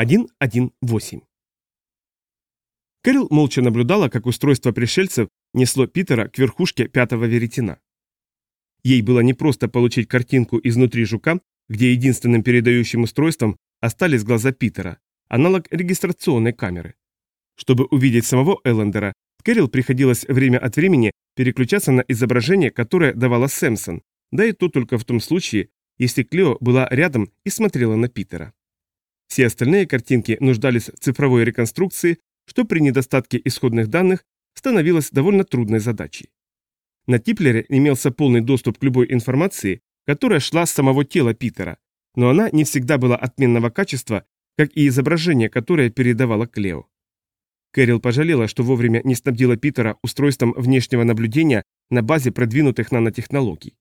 118. Кэрил молча наблюдала, как устройство пришельцев несло Питера к верхушке пятого веретена. Ей было непросто получить картинку изнутри жука, где единственным передающим устройством остались глаза Питера, аналог регистрационной камеры. Чтобы увидеть самого Эллендера, Кэрил приходилось время от времени переключаться на изображение, которое давала Сэмсон, да и то только в том случае, если Клео была рядом и смотрела на Питера. Все остальные картинки нуждались в цифровой реконструкции, что при недостатке исходных данных становилось довольно трудной задачей. На Типлере имелся полный доступ к любой информации, которая шла с самого тела Питера, но она не всегда была отменного качества, как и изображение, которое передавала Клео. Кэрил пожалела, что вовремя не снабдила Питера устройством внешнего наблюдения на базе продвинутых нанотехнологий.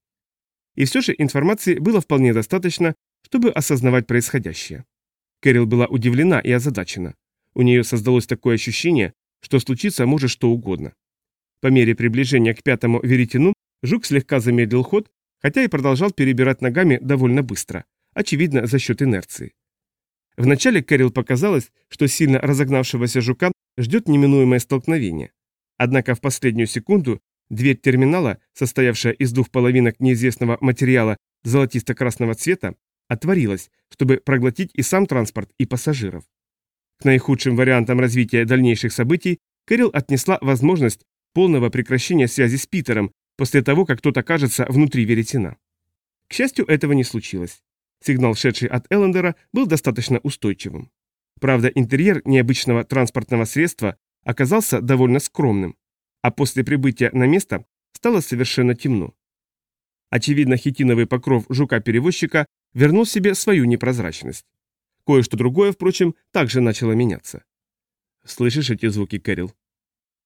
И все же информации было вполне достаточно, чтобы осознавать происходящее. Кэрил была удивлена и озадачена. У нее создалось такое ощущение, что случиться может что угодно. По мере приближения к пятому веретену жук слегка замедлил ход, хотя и продолжал перебирать ногами довольно быстро, очевидно за счет инерции. Вначале Кэрил показалось, что сильно разогнавшегося жука ждет неминуемое столкновение. Однако в последнюю секунду дверь терминала, состоявшая из двух половинок неизвестного материала золотисто-красного цвета, отворилась, чтобы проглотить и сам транспорт, и пассажиров. К наихудшим вариантам развития дальнейших событий Кэрил отнесла возможность полного прекращения связи с Питером после того, как тот окажется внутри веретена. К счастью, этого не случилось. Сигнал, шедший от Эллендера, был достаточно устойчивым. Правда, интерьер необычного транспортного средства оказался довольно скромным, а после прибытия на место стало совершенно темно. Очевидно, хитиновый покров жука-перевозчика вернул себе свою непрозрачность. Кое-что другое, впрочем, также начало меняться. «Слышишь эти звуки, Кэрил?»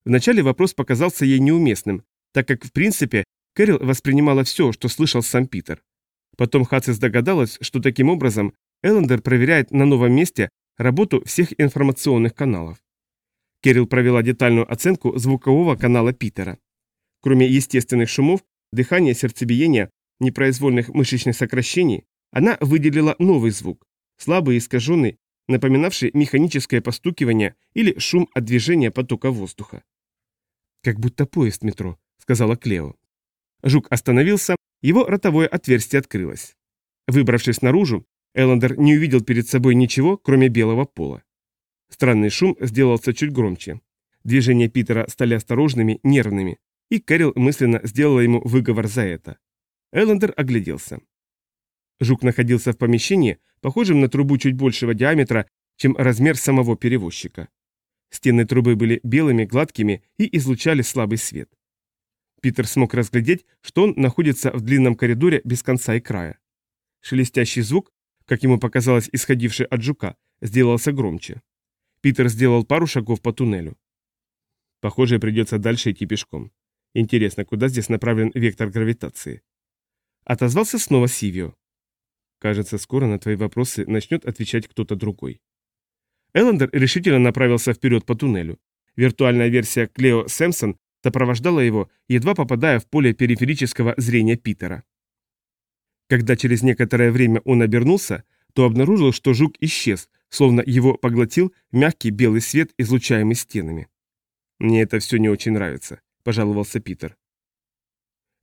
Вначале вопрос показался ей неуместным, так как, в принципе, Кэрил воспринимала все, что слышал сам Питер. Потом Хацис догадалась, что таким образом Эллендер проверяет на новом месте работу всех информационных каналов. Кэрил провела детальную оценку звукового канала Питера. Кроме естественных шумов, дыхания, сердцебиения, непроизвольных мышечных сокращений, она выделила новый звук, слабый и искаженный, напоминавший механическое постукивание или шум от движения потока воздуха. «Как будто поезд метро», — сказала Клео. Жук остановился, его ротовое отверстие открылось. Выбравшись наружу, Эллендер не увидел перед собой ничего, кроме белого пола. Странный шум сделался чуть громче. Движения Питера стали осторожными, нервными, и Кэрил мысленно сделала ему выговор за это. Эллендер огляделся. Жук находился в помещении, похожем на трубу чуть большего диаметра, чем размер самого перевозчика. Стены трубы были белыми, гладкими и излучали слабый свет. Питер смог разглядеть, что он находится в длинном коридоре без конца и края. Шелестящий звук, как ему показалось исходивший от жука, сделался громче. Питер сделал пару шагов по туннелю. Похоже, придется дальше идти пешком. Интересно, куда здесь направлен вектор гравитации? Отозвался снова Сивио. Кажется, скоро на твои вопросы начнет отвечать кто-то другой. Эллендер решительно направился вперед по туннелю. Виртуальная версия Клео Сэмпсон сопровождала его, едва попадая в поле периферического зрения Питера. Когда через некоторое время он обернулся, то обнаружил, что жук исчез, словно его поглотил мягкий белый свет, излучаемый стенами. «Мне это все не очень нравится», – пожаловался Питер.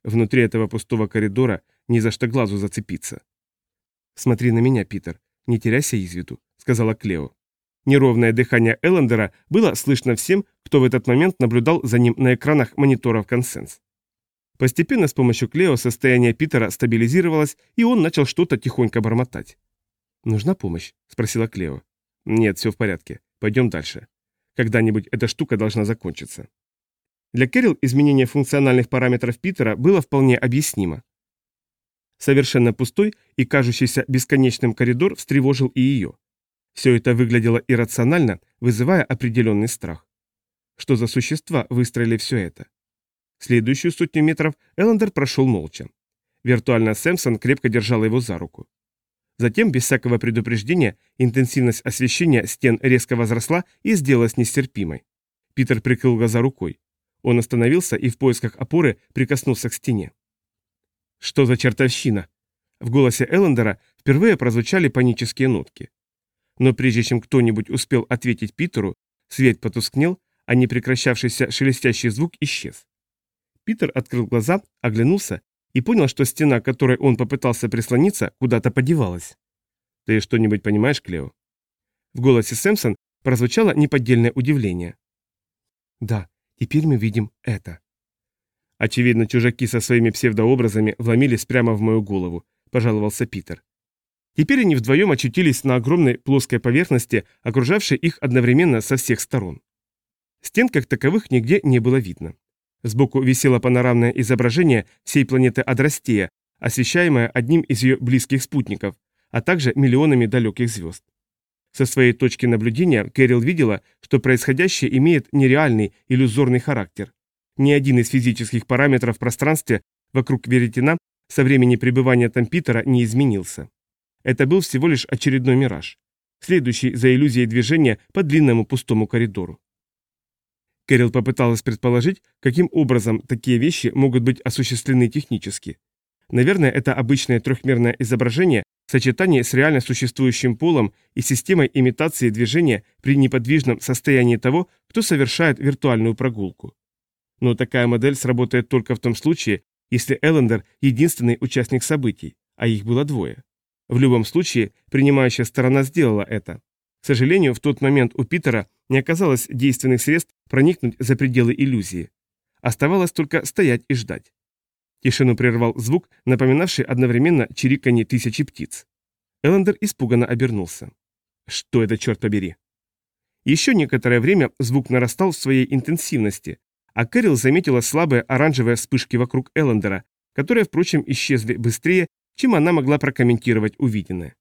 Внутри этого пустого коридора ни за что глазу зацепиться. «Смотри на меня, Питер, не теряйся из виду», — сказала Клео. Неровное дыхание Эллендера было слышно всем, кто в этот момент наблюдал за ним на экранах мониторов консенс. Постепенно с помощью Клео состояние Питера стабилизировалось, и он начал что-то тихонько бормотать. «Нужна помощь?» – спросила Клео. «Нет, все в порядке. Пойдем дальше. Когда-нибудь эта штука должна закончиться». Для Кэрил изменение функциональных параметров Питера было вполне объяснимо. Совершенно пустой и кажущийся бесконечным коридор встревожил и ее. Все это выглядело иррационально, вызывая определенный страх. Что за существа выстроили все это? Следующую сотню метров Эллендер прошел молча. Виртуальная Сэмпсон крепко держала его за руку. Затем, без всякого предупреждения, интенсивность освещения стен резко возросла и сделалась нестерпимой. Питер прикрыл глаза рукой. Он остановился и в поисках опоры прикоснулся к стене. Что за чертовщина? В голосе Эллендера впервые прозвучали панические нотки. Но прежде чем кто-нибудь успел ответить Питеру, свет потускнел, а непрекращавшийся шелестящий звук исчез. Питер открыл глаза, оглянулся и понял, что стена, к которой он попытался прислониться, куда-то подевалась. «Ты что-нибудь понимаешь, Клео?» В голосе Сэмпсон прозвучало неподдельное удивление. «Да, теперь мы видим это». Очевидно, чужаки со своими псевдообразами вломились прямо в мою голову, пожаловался Питер. Теперь они вдвоем очутились на огромной плоской поверхности, окружавшей их одновременно со всех сторон. Стен как таковых нигде не было видно. Сбоку висело панорамное изображение всей планеты Адрастея, освещаемое одним из ее близких спутников, а также миллионами далеких звезд. Со своей точки наблюдения Кэрил видела, что происходящее имеет нереальный, иллюзорный характер. Ни один из физических параметров в пространстве вокруг Веретена со времени пребывания там Питера не изменился. Это был всего лишь очередной мираж, следующий за иллюзией движения по длинному пустому коридору. Кэрил попыталась предположить, каким образом такие вещи могут быть осуществлены технически. Наверное, это обычное трехмерное изображение в сочетании с реально существующим полом и системой имитации движения при неподвижном состоянии того, кто совершает виртуальную прогулку. Но такая модель сработает только в том случае, если Эллендер – единственный участник событий, а их было двое. В любом случае, принимающая сторона сделала это. К сожалению, в тот момент у Питера не оказалось действенных средств проникнуть за пределы иллюзии. Оставалось только стоять и ждать. Тишину прервал звук, напоминавший одновременно чириканье тысячи птиц. Эллендер испуганно обернулся. Что это, черт побери? Еще некоторое время звук нарастал в своей интенсивности, а Кэрил заметила слабые оранжевые вспышки вокруг Эллендера, которые, впрочем, исчезли быстрее, чем она могла прокомментировать увиденное.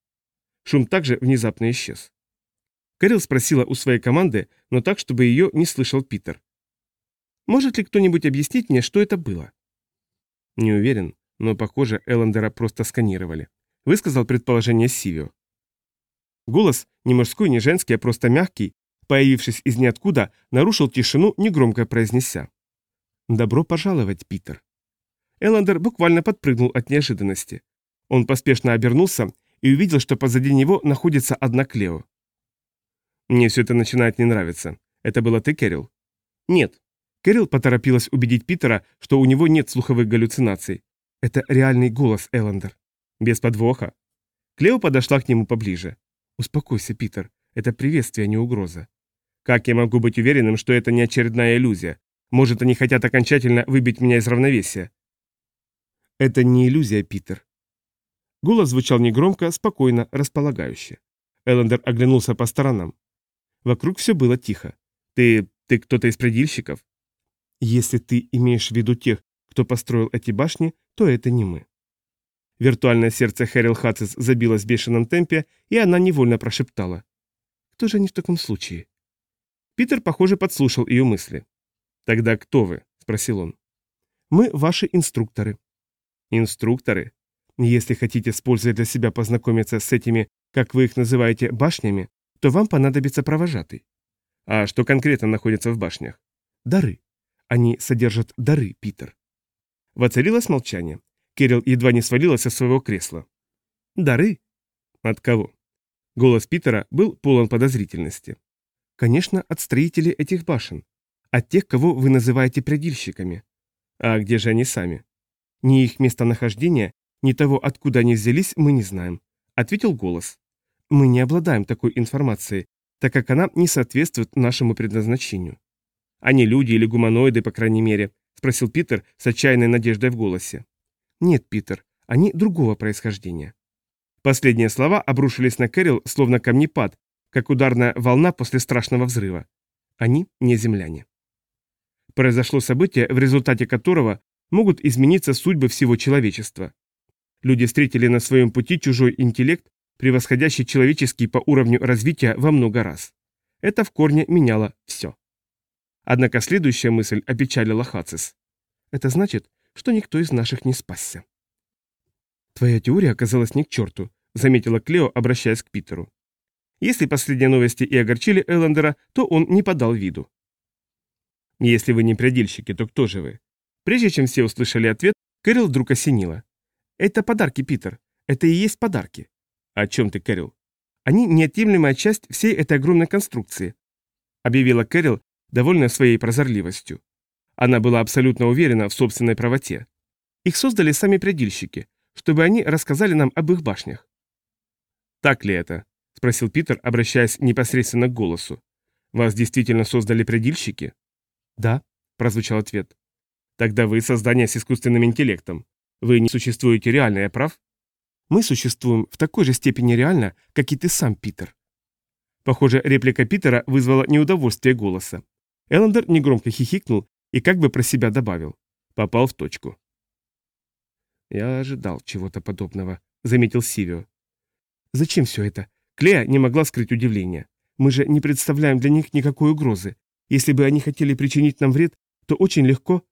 Шум также внезапно исчез. Кэрил спросила у своей команды, но так, чтобы ее не слышал Питер. «Может ли кто-нибудь объяснить мне, что это было?» «Не уверен, но, похоже, Эллендера просто сканировали», — высказал предположение Сивио. Голос, не мужской, не женский, а просто мягкий, появившись из ниоткуда, нарушил тишину, негромко произнеся. «Добро пожаловать, Питер». Эллендер буквально подпрыгнул от неожиданности. Он поспешно обернулся и увидел, что позади него находится одна Клео. «Мне все это начинает не нравиться. Это было ты, Кэрил?» «Нет». Кэрил поторопилась убедить Питера, что у него нет слуховых галлюцинаций. Это реальный голос, Эллендер. Без подвоха. Клео подошла к нему поближе. «Успокойся, Питер. Это приветствие, а не угроза». «Как я могу быть уверенным, что это не очередная иллюзия? Может, они хотят окончательно выбить меня из равновесия?» «Это не иллюзия, Питер. Голос звучал негромко, спокойно, располагающе. Эллендер оглянулся по сторонам. Вокруг все было тихо. «Ты... ты кто-то из предельщиков?» «Если ты имеешь в виду тех, кто построил эти башни, то это не мы». Виртуальное сердце Хэрил Хатцис забилось в бешеном темпе, и она невольно прошептала. «Кто же они в таком случае?» Питер, похоже, подслушал ее мысли. «Тогда кто вы?» – спросил он. «Мы ваши инструкторы». «Инструкторы?» Если хотите с пользой для себя познакомиться с этими, как вы их называете, башнями, то вам понадобится провожатый. А что конкретно находится в башнях? Дары. Они содержат дары, Питер. Воцарилось молчание. Кирилл едва не свалилась со своего кресла. Дары? От кого? Голос Питера был полон подозрительности. Конечно, от строителей этих башен. От тех, кого вы называете предельщиками. А где же они сами? Ни их местонахождение, ни того, откуда они взялись, мы не знаем», — ответил голос. «Мы не обладаем такой информацией, так как она не соответствует нашему предназначению». «Они люди или гуманоиды, по крайней мере?» — спросил Питер с отчаянной надеждой в голосе. «Нет, Питер, они другого происхождения». Последние слова обрушились на Кэрил, словно камнепад, как ударная волна после страшного взрыва. Они не земляне. Произошло событие, в результате которого могут измениться судьбы всего человечества. Люди встретили на своем пути чужой интеллект, превосходящий человеческий по уровню развития во много раз. Это в корне меняло все. Однако следующая мысль опечалила Хацис. Это значит, что никто из наших не спасся. Твоя теория оказалась не к черту, заметила Клео, обращаясь к Питеру. Если последние новости и огорчили Эллендера, то он не подал виду. Если вы не предельщики, то кто же вы? Прежде чем все услышали ответ, Кэрил вдруг осенила. Это подарки, Питер. Это и есть подарки. О чем ты, Кэрил? Они неотъемлемая часть всей этой огромной конструкции», объявила Кэрил, довольная своей прозорливостью. Она была абсолютно уверена в собственной правоте. Их создали сами предельщики, чтобы они рассказали нам об их башнях. «Так ли это?» – спросил Питер, обращаясь непосредственно к голосу. «Вас действительно создали предельщики?» «Да», – прозвучал ответ. «Тогда вы создание с искусственным интеллектом. Вы не существуете реально, я прав?» «Мы существуем в такой же степени реально, как и ты сам, Питер». Похоже, реплика Питера вызвала неудовольствие голоса. Эллендер негромко хихикнул и как бы про себя добавил. Попал в точку. «Я ожидал чего-то подобного», — заметил Сивио. «Зачем все это?» Клея не могла скрыть удивление. «Мы же не представляем для них никакой угрозы. Если бы они хотели причинить нам вред, то очень легко...»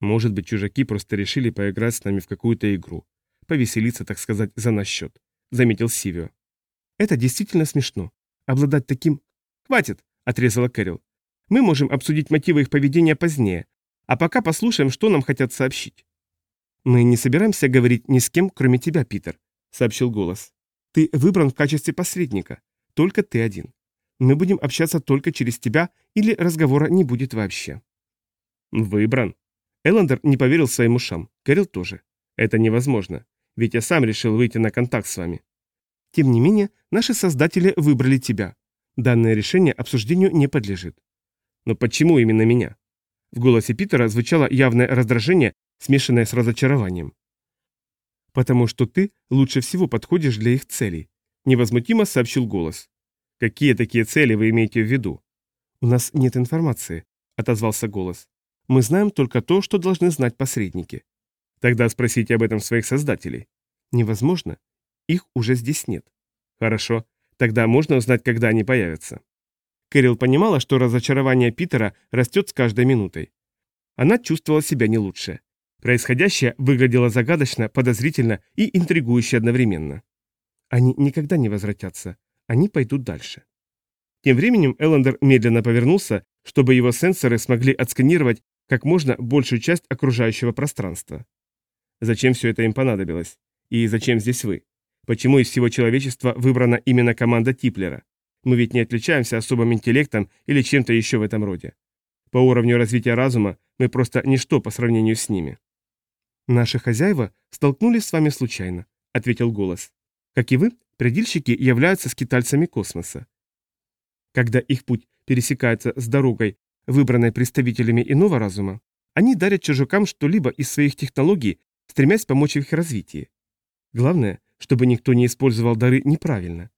«Может быть, чужаки просто решили поиграть с нами в какую-то игру. Повеселиться, так сказать, за наш счет», — заметил Сивио. «Это действительно смешно. Обладать таким...» «Хватит!» — отрезала Кэрил. «Мы можем обсудить мотивы их поведения позднее, а пока послушаем, что нам хотят сообщить». «Мы не собираемся говорить ни с кем, кроме тебя, Питер», — сообщил голос. «Ты выбран в качестве посредника. Только ты один. Мы будем общаться только через тебя, или разговора не будет вообще». «Выбран?» Эллендер не поверил своим ушам. Кэрил тоже. «Это невозможно. Ведь я сам решил выйти на контакт с вами». «Тем не менее, наши создатели выбрали тебя. Данное решение обсуждению не подлежит». «Но почему именно меня?» В голосе Питера звучало явное раздражение смешанное с разочарованием. «Потому что ты лучше всего подходишь для их целей», — невозмутимо сообщил голос. «Какие такие цели вы имеете в виду?» «У нас нет информации», — отозвался голос. «Мы знаем только то, что должны знать посредники». «Тогда спросите об этом своих создателей». «Невозможно. Их уже здесь нет». «Хорошо. Тогда можно узнать, когда они появятся». Кэрил понимала, что разочарование Питера растет с каждой минутой. Она чувствовала себя не лучше. Происходящее выглядело загадочно, подозрительно и интригующе одновременно. Они никогда не возвратятся. Они пойдут дальше. Тем временем Эллендер медленно повернулся, чтобы его сенсоры смогли отсканировать как можно большую часть окружающего пространства. Зачем все это им понадобилось? И зачем здесь вы? Почему из всего человечества выбрана именно команда Типлера? Мы ведь не отличаемся особым интеллектом или чем-то еще в этом роде. По уровню развития разума мы просто ничто по сравнению с ними. «Наши хозяева столкнулись с вами случайно», — ответил голос. «Как и вы, предельщики являются скитальцами космоса. Когда их путь пересекается с дорогой, выбранной представителями иного разума, они дарят чужакам что-либо из своих технологий, стремясь помочь в их развитии. Главное, чтобы никто не использовал дары неправильно.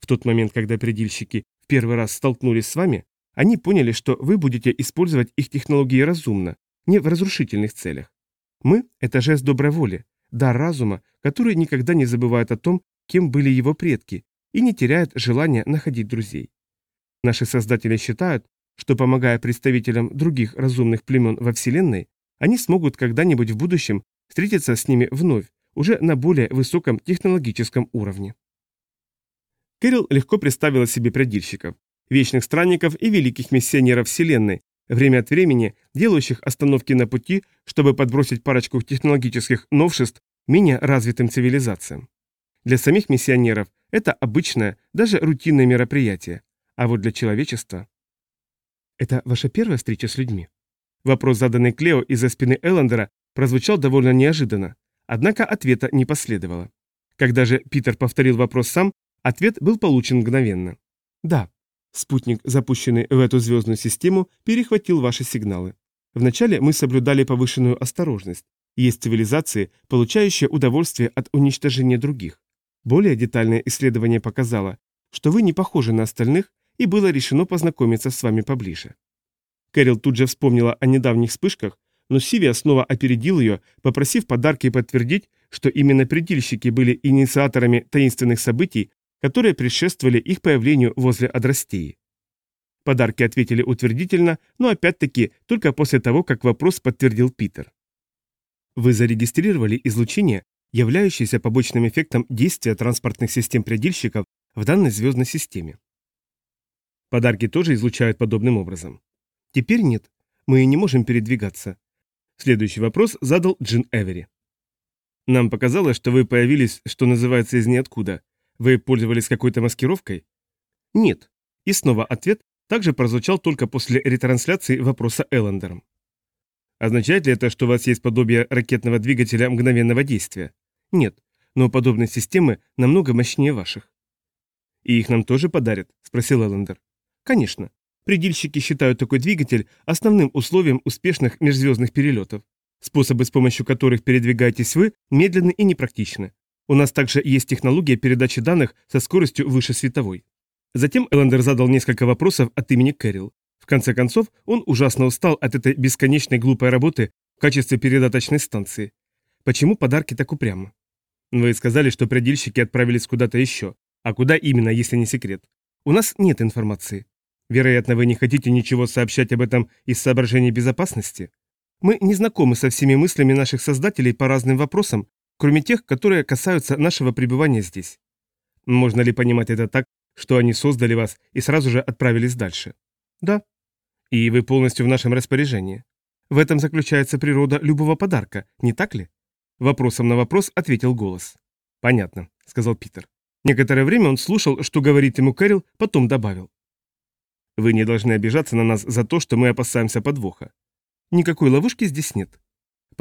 В тот момент, когда предельщики в первый раз столкнулись с вами, они поняли, что вы будете использовать их технологии разумно, не в разрушительных целях. Мы – это жест доброй воли, дар разума, который никогда не забывает о том, кем были его предки, и не теряет желания находить друзей. Наши создатели считают, что помогая представителям других разумных племен во Вселенной, они смогут когда-нибудь в будущем встретиться с ними вновь, уже на более высоком технологическом уровне. Кэрил легко представила себе предельщиков, вечных странников и великих миссионеров Вселенной, время от времени делающих остановки на пути, чтобы подбросить парочку технологических новшеств менее развитым цивилизациям. Для самих миссионеров это обычное, даже рутинное мероприятие, а вот для человечества... Это ваша первая встреча с людьми? Вопрос, заданный Клео из-за спины Эллендера, прозвучал довольно неожиданно, однако ответа не последовало. Когда же Питер повторил вопрос сам, ответ был получен мгновенно. Да, Спутник, запущенный в эту звездную систему, перехватил ваши сигналы. Вначале мы соблюдали повышенную осторожность. Есть цивилизации, получающие удовольствие от уничтожения других. Более детальное исследование показало, что вы не похожи на остальных, и было решено познакомиться с вами поближе. Кэрил тут же вспомнила о недавних вспышках, но Сивия снова опередил ее, попросив подарки подтвердить, что именно предельщики были инициаторами таинственных событий, которые предшествовали их появлению возле Адрастеи. Подарки ответили утвердительно, но опять-таки только после того, как вопрос подтвердил Питер. Вы зарегистрировали излучение, являющееся побочным эффектом действия транспортных систем предельщиков в данной звездной системе. Подарки тоже излучают подобным образом. Теперь нет, мы не можем передвигаться. Следующий вопрос задал Джин Эвери. Нам показалось, что вы появились, что называется, из ниоткуда, Вы пользовались какой-то маскировкой? Нет. И снова ответ также прозвучал только после ретрансляции вопроса Эллендером. Означает ли это, что у вас есть подобие ракетного двигателя мгновенного действия? Нет, но подобные системы намного мощнее ваших. И их нам тоже подарят? Спросил Эллендер. Конечно. Предельщики считают такой двигатель основным условием успешных межзвездных перелетов. Способы, с помощью которых передвигаетесь вы, медленны и непрактичны. У нас также есть технология передачи данных со скоростью выше световой. Затем Эллендер задал несколько вопросов от имени Кэрил. В конце концов, он ужасно устал от этой бесконечной глупой работы в качестве передаточной станции. Почему подарки так упрямы? Вы сказали, что предельщики отправились куда-то еще. А куда именно, если не секрет? У нас нет информации. Вероятно, вы не хотите ничего сообщать об этом из соображений безопасности? Мы не знакомы со всеми мыслями наших создателей по разным вопросам, кроме тех, которые касаются нашего пребывания здесь. Можно ли понимать это так, что они создали вас и сразу же отправились дальше? Да. И вы полностью в нашем распоряжении. В этом заключается природа любого подарка, не так ли? Вопросом на вопрос ответил голос. Понятно, сказал Питер. Некоторое время он слушал, что говорит ему Кэрил, потом добавил. Вы не должны обижаться на нас за то, что мы опасаемся подвоха. Никакой ловушки здесь нет.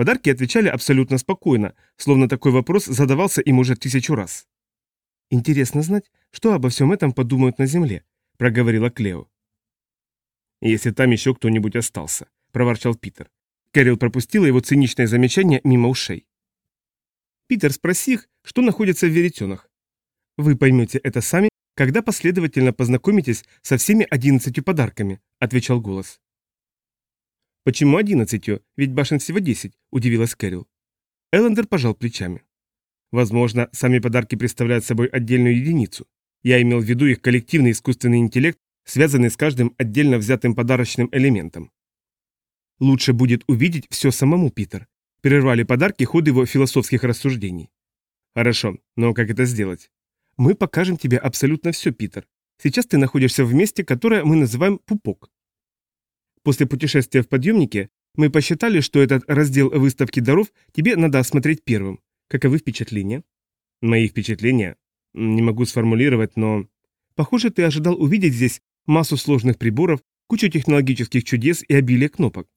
Подарки отвечали абсолютно спокойно, словно такой вопрос задавался им уже тысячу раз. «Интересно знать, что обо всем этом подумают на Земле», — проговорила Клео. «Если там еще кто-нибудь остался», — проворчал Питер. Кэрил пропустила его циничное замечание мимо ушей. «Питер, спроси их, что находится в веретенах. Вы поймете это сами, когда последовательно познакомитесь со всеми одиннадцатью подарками», — отвечал голос. «Почему одиннадцатью? Ведь башен всего десять», — удивилась Кэрил. Эллендер пожал плечами. «Возможно, сами подарки представляют собой отдельную единицу. Я имел в виду их коллективный искусственный интеллект, связанный с каждым отдельно взятым подарочным элементом. Лучше будет увидеть все самому, Питер. Прервали подарки ход его философских рассуждений. Хорошо, но как это сделать? Мы покажем тебе абсолютно все, Питер. Сейчас ты находишься в месте, которое мы называем пупок. После путешествия в подъемнике мы посчитали, что этот раздел выставки даров тебе надо осмотреть первым. Каковы впечатления? Мои впечатления? Не могу сформулировать, но... Похоже, ты ожидал увидеть здесь массу сложных приборов, кучу технологических чудес и обилие кнопок.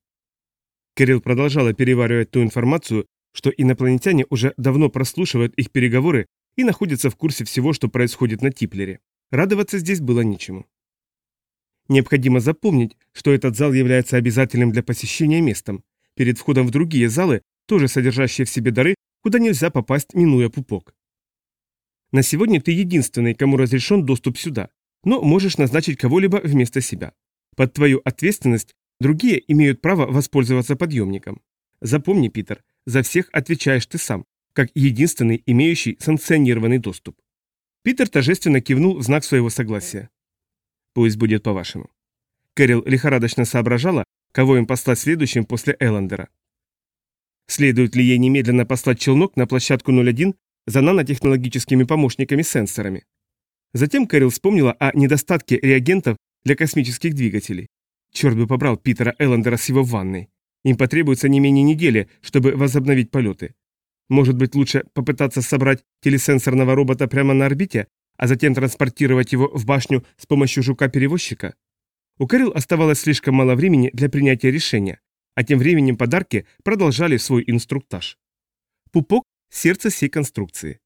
Кирилл продолжала переваривать ту информацию, что инопланетяне уже давно прослушивают их переговоры и находится в курсе всего, что происходит на Типлере. Радоваться здесь было нечему. Необходимо запомнить, что этот зал является обязательным для посещения местом. Перед входом в другие залы, тоже содержащие в себе дары, куда нельзя попасть, минуя пупок. На сегодня ты единственный, кому разрешен доступ сюда, но можешь назначить кого-либо вместо себя. Под твою ответственность другие имеют право воспользоваться подъемником. Запомни, Питер, за всех отвечаешь ты сам, как единственный имеющий санкционированный доступ. Питер торжественно кивнул в знак своего согласия. Пусть будет по-вашему. Кэрил лихорадочно соображала, кого им послать следующим после Эллендера. Следует ли ей немедленно послать челнок на площадку 01 за нанотехнологическими помощниками-сенсорами? Затем Кэрил вспомнила о недостатке реагентов для космических двигателей. Черт бы побрал Питера Эллендера с его ванной. Им потребуется не менее недели, чтобы возобновить полеты. Может быть, лучше попытаться собрать телесенсорного робота прямо на орбите, а затем транспортировать его в башню с помощью жука-перевозчика? У Кэрил оставалось слишком мало времени для принятия решения, а тем временем подарки продолжали свой инструктаж. Пупок – сердце всей конструкции.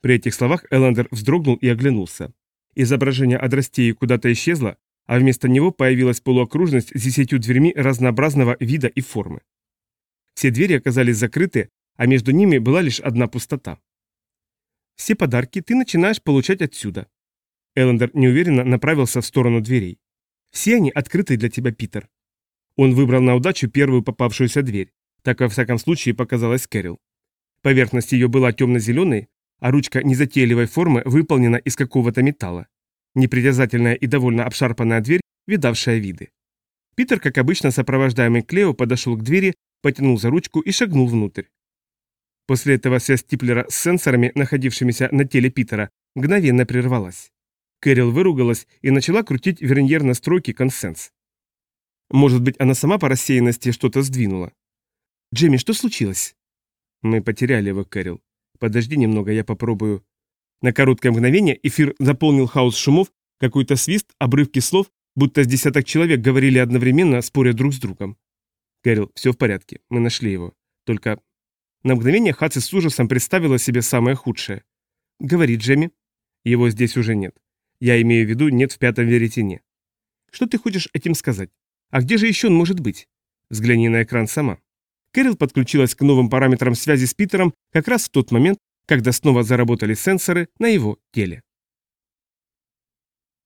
При этих словах Эллендер вздрогнул и оглянулся. Изображение Адрастеи куда-то исчезло, а вместо него появилась полуокружность с десятью дверьми разнообразного вида и формы. Все двери оказались закрыты, а между ними была лишь одна пустота. Все подарки ты начинаешь получать отсюда. Эллендер неуверенно направился в сторону дверей. Все они открыты для тебя, Питер. Он выбрал на удачу первую попавшуюся дверь. Так, во всяком случае, показалась Кэрил. Поверхность ее была темно-зеленой, а ручка незатейливой формы выполнена из какого-то металла. Непритязательная и довольно обшарпанная дверь, видавшая виды. Питер, как обычно сопровождаемый Клео, подошел к двери, потянул за ручку и шагнул внутрь. После этого связь Типлера с сенсорами, находившимися на теле Питера, мгновенно прервалась. Кэрил выругалась и начала крутить верньер настройки консенс. Может быть, она сама по рассеянности что-то сдвинула. «Джемми, что случилось?» «Мы потеряли его, Кэрил. Подожди немного, я попробую...» На короткое мгновение эфир заполнил хаос шумов, какой-то свист, обрывки слов, будто с десяток человек говорили одновременно, споря друг с другом. Кэрил, все в порядке, мы нашли его. Только... На мгновение Хаци с ужасом представила себе самое худшее. Говорит Джемми. Его здесь уже нет. Я имею в виду, нет в пятом веретене. Что ты хочешь этим сказать? А где же еще он может быть? Взгляни на экран сама. Кэрил подключилась к новым параметрам связи с Питером как раз в тот момент, когда снова заработали сенсоры на его теле.